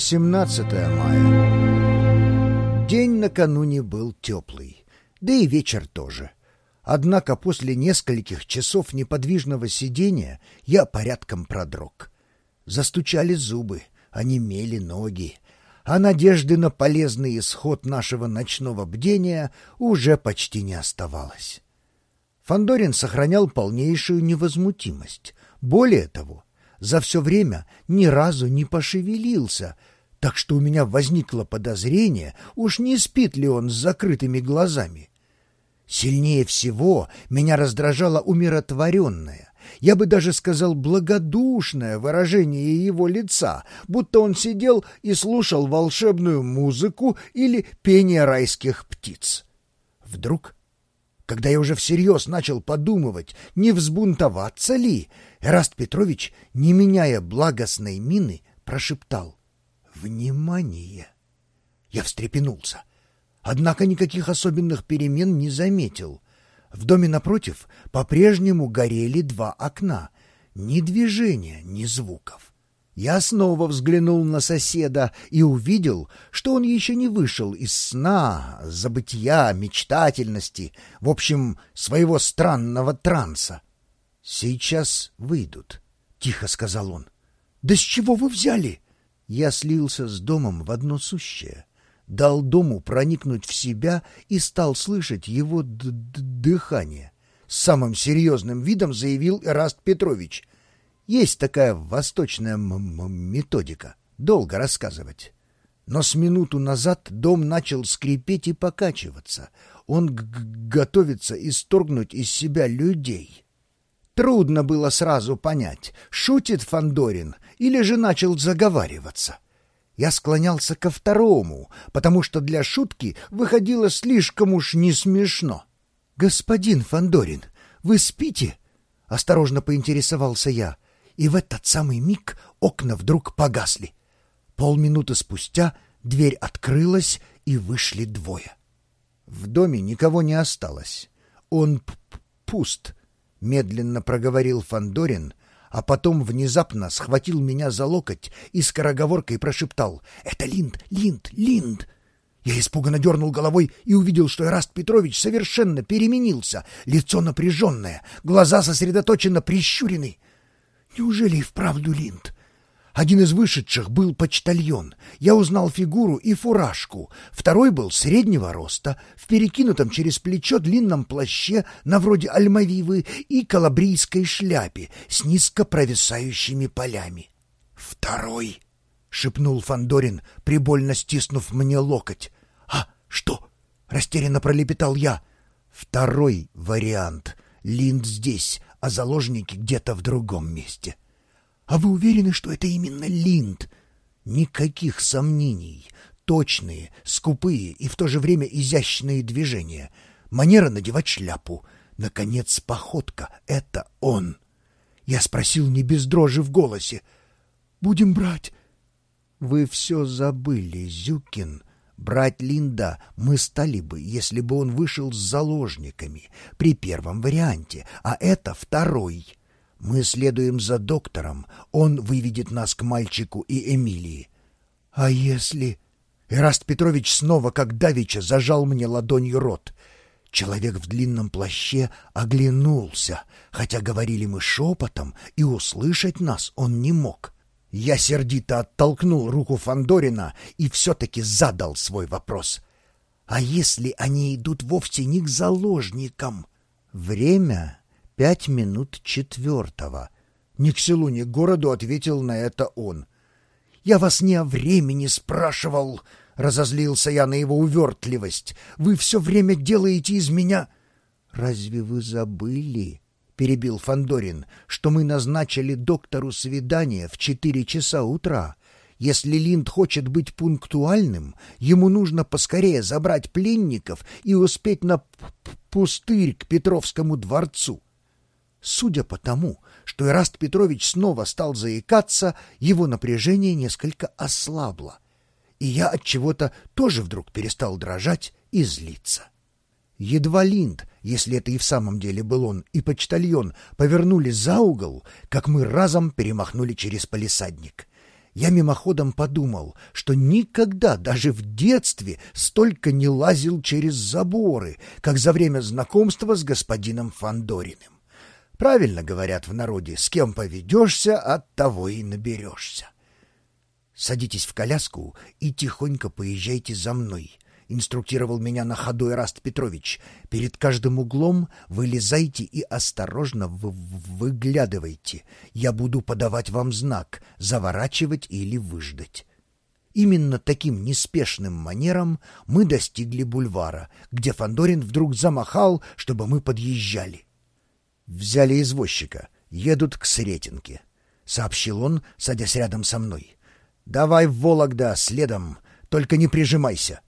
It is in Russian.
18 мая. День накануне был теплый, да и вечер тоже. Однако после нескольких часов неподвижного сидения я порядком продрог. Застучали зубы, онемели ноги, а надежды на полезный исход нашего ночного бдения уже почти не оставалось. Фандорин сохранял полнейшую невозмутимость. Более того, за все время ни разу не пошевелился, так что у меня возникло подозрение, уж не спит ли он с закрытыми глазами. Сильнее всего меня раздражало умиротворенное, я бы даже сказал благодушное выражение его лица, будто он сидел и слушал волшебную музыку или пение райских птиц. Вдруг когда я уже всерьез начал подумывать, не взбунтоваться ли, Эраст Петрович, не меняя благостной мины, прошептал «Внимание!». Я встрепенулся, однако никаких особенных перемен не заметил. В доме напротив по-прежнему горели два окна, ни движения, ни звуков. Я снова взглянул на соседа и увидел, что он еще не вышел из сна, забытия, мечтательности, в общем, своего странного транса. «Сейчас выйдут», — тихо сказал он. «Да с чего вы взяли?» Я слился с домом в одно сущее, дал дому проникнуть в себя и стал слышать его дыхание. С самым серьезным видом заявил Эраст Петрович. Есть такая восточная методика. Долго рассказывать. Но с минуту назад дом начал скрипеть и покачиваться. Он готовится исторгнуть из себя людей. Трудно было сразу понять, шутит Фандорин или же начал заговариваться. Я склонялся ко второму, потому что для шутки выходило слишком уж не смешно. «Господин Фандорин, вы спите?» — осторожно поинтересовался я и в этот самый миг окна вдруг погасли. Полминуты спустя дверь открылась, и вышли двое. В доме никого не осталось. Он пуст, — медленно проговорил Фандорин, а потом внезапно схватил меня за локоть и скороговоркой прошептал «Это Линд, Линд, Линд!» Я испуганно дернул головой и увидел, что Эраст Петрович совершенно переменился, лицо напряженное, глаза сосредоточенно прищурены. Неужели и вправду Линд? Один из вышедших был почтальон. Я узнал фигуру и фуражку. Второй был среднего роста, в перекинутом через плечо длинном плаще на вроде альмавивы и калабрийской шляпе с низко провисающими полями. «Второй!» — шепнул Фандорин, прибольно стиснув мне локоть. «А, что?» — растерянно пролепетал я. «Второй вариант. Линд здесь, а заложники где-то в другом месте. А вы уверены, что это именно Линд? Никаких сомнений. Точные, скупые и в то же время изящные движения. Манера надевать шляпу. Наконец, походка — это он. Я спросил не без дрожи в голосе. «Будем брать». «Вы все забыли, Зюкин», Брать Линда мы стали бы, если бы он вышел с заложниками при первом варианте, а это второй. Мы следуем за доктором, он выведет нас к мальчику и Эмилии. А если... Ираст Петрович снова, как давеча, зажал мне ладонью рот. Человек в длинном плаще оглянулся, хотя говорили мы шепотом, и услышать нас он не мог. — я сердито оттолкнул руку Фандорина и все-таки задал свой вопрос. А если они идут вовсе не к заложникам? Время пять минут четвертого. Ни к селу, ни к городу ответил на это он. Я вас не о времени спрашивал, разозлился я на его увертливость. Вы все время делаете из меня... Разве вы забыли, перебил Фандорин, что мы назначили доктору свидание в четыре часа утра. Если Линд хочет быть пунктуальным, ему нужно поскорее забрать пленников и успеть на пустырь к Петровскому дворцу. Судя по тому, что Ираст Петрович снова стал заикаться, его напряжение несколько ослабло, и я от чего-то тоже вдруг перестал дрожать и злиться. Едва Линд, если это и в самом деле был он, и почтальон повернули за угол, как мы разом перемахнули через полисадник. Я мимоходом подумал, что никогда даже в детстве столько не лазил через заборы, как за время знакомства с господином Фандориным. Правильно говорят в народе, с кем поведешься, от того и наберешься. Садитесь в коляску и тихонько поезжайте за мной — инструктировал меня на ходу Эраст Петрович. «Перед каждым углом вылезайте и осторожно вы выглядывайте. Я буду подавать вам знак, заворачивать или выждать». Именно таким неспешным манером мы достигли бульвара, где Фандорин вдруг замахал, чтобы мы подъезжали. «Взяли извозчика. Едут к Сретенке», — сообщил он, садясь рядом со мной. «Давай в Вологда следом, только не прижимайся».